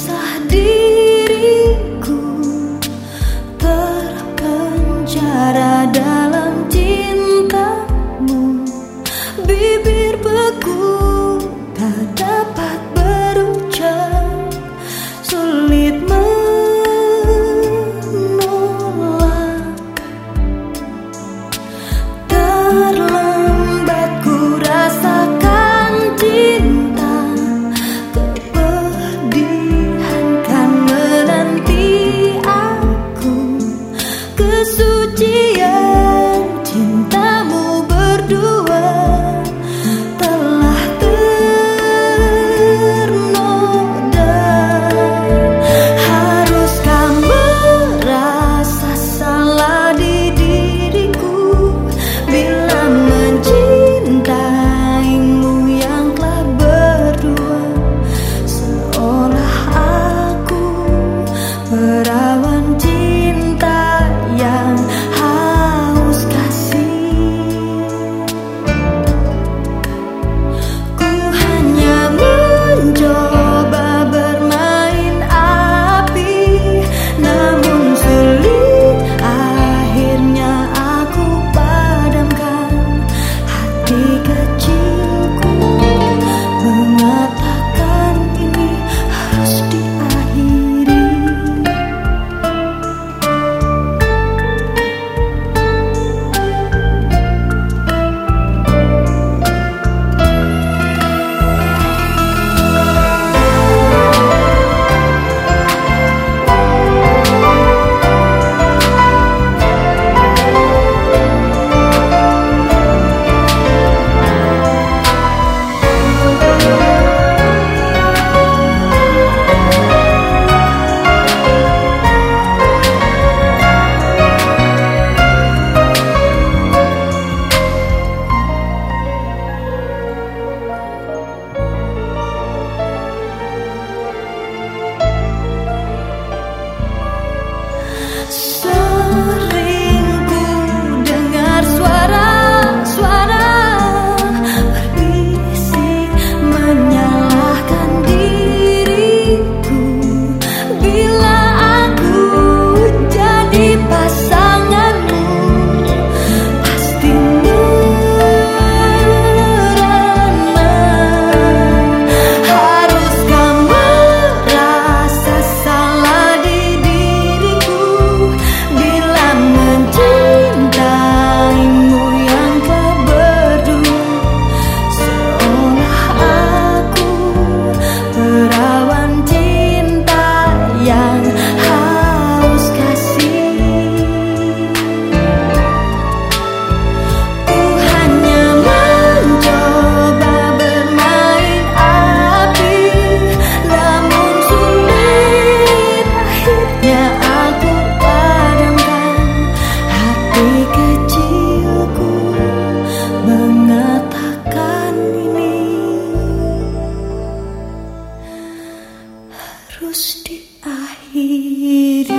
色 harus diakhiri